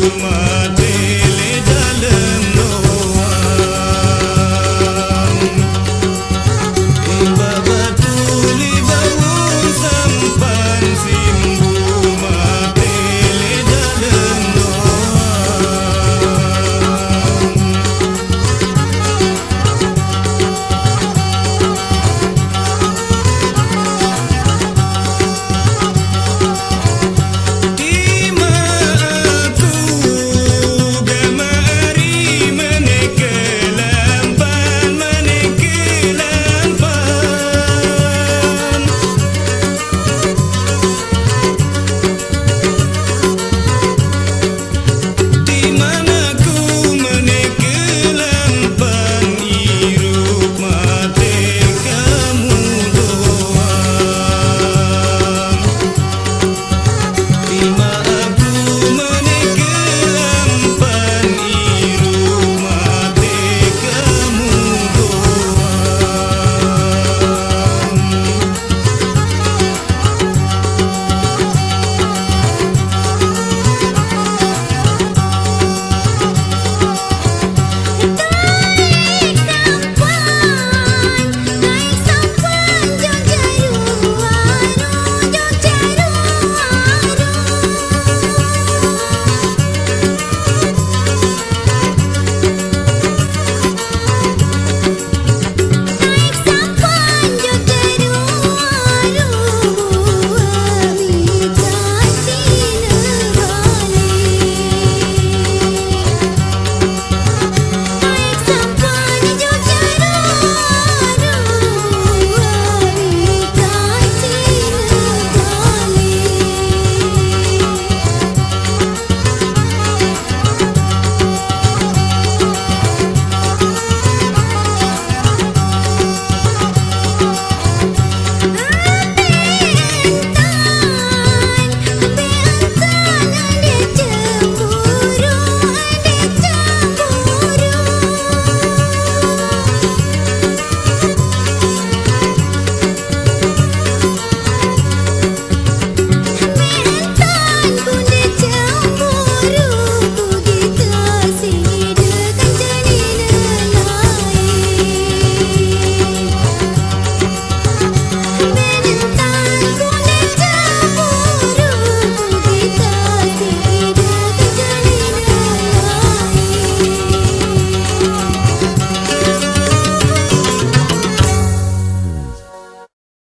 Kumar